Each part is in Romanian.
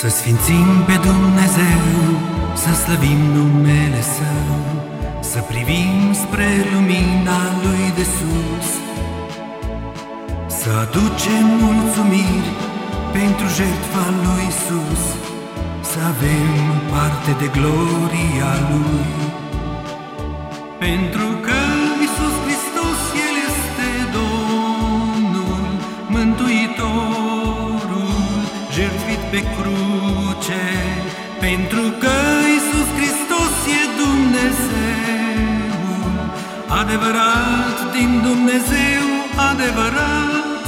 Să sfințim pe Dumnezeu, să slăvim numele Său, să privim spre lumina Lui de sus, să aducem mulțumiri pentru jertfa Lui Isus, să avem parte de gloria Lui. Pentru pe cruce, pentru că Isus Hristos e Dumnezeu, adevărat din Dumnezeu, adevărat,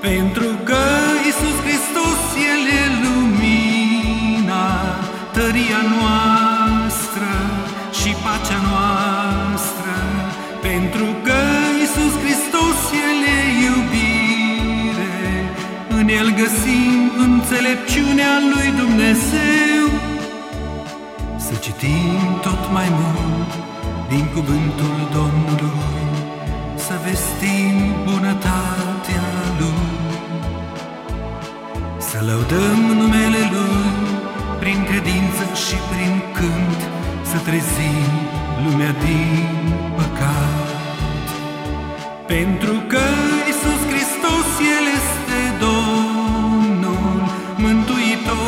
pentru că Isus Hristos El e lumina, tăria noastră și pacea noastră, pentru că Isus Hristos El e iubire, în El găsim înțelepciunea lui Dumnezeu. Să citim tot mai mult din cuvântul Domnului, să vestim bunătatea Lui, să lăudăm numele Lui prin credință și prin cânt, să trezim lumea din păcat. Pentru că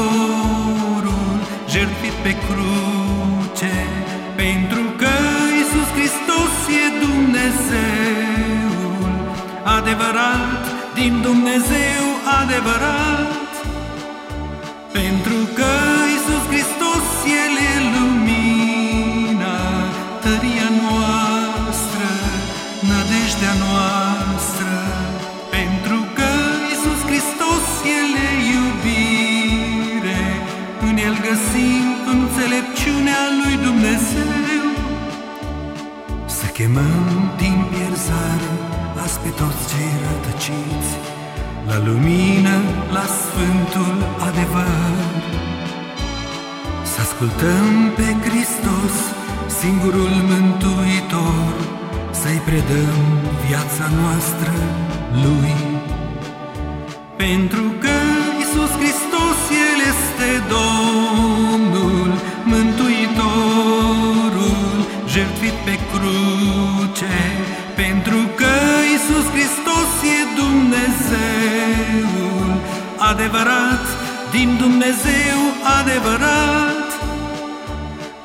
Mântuitorul, jertfit pe cruce, pentru că Isus Hristos e Dumnezeul, adevărat, din Dumnezeu adevărat, pentru că Isus Hristos, El e lumina, tăria noastră, nădejdea noastră, înțelepciunea lui Dumnezeu. Să chemăm din pierzare azi pe toți cei rătăciți, la lumină, la sfântul adevăr. Să ascultăm pe Hristos, singurul mântuitor, să-i predăm viața noastră lui. Pentru adevărat, din Dumnezeu adevărat,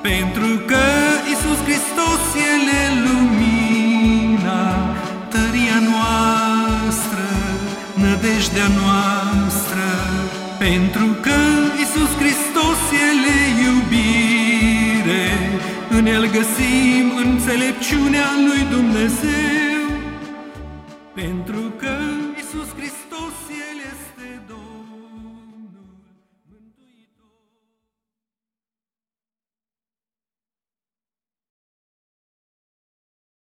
pentru că Isus Hristos El e lumina, tăria noastră, nădejdea noastră, pentru că Isus Hristos El e iubire, în El găsim înțelepciunea lui Dumnezeu.